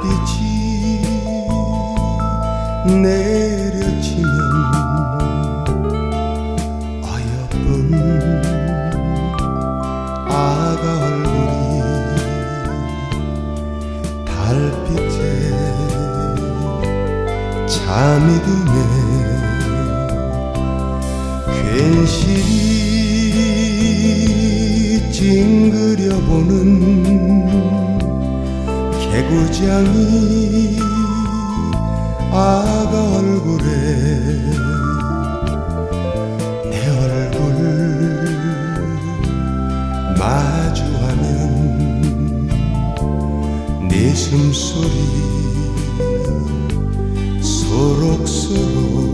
달빛이 내려치면 어여쁜 아가 얼굴이 달빛에 잠이 드네. 괜시리 찡그려보는 개구장이 아가 얼굴에 내 얼굴 마주하면 네 숨소리 소록소록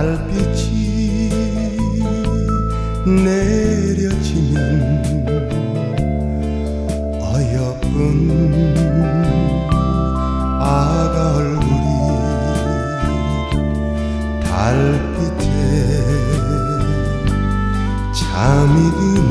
달빛이 내려지면 어여쁜 아가 얼굴이 달빛에 잠이 드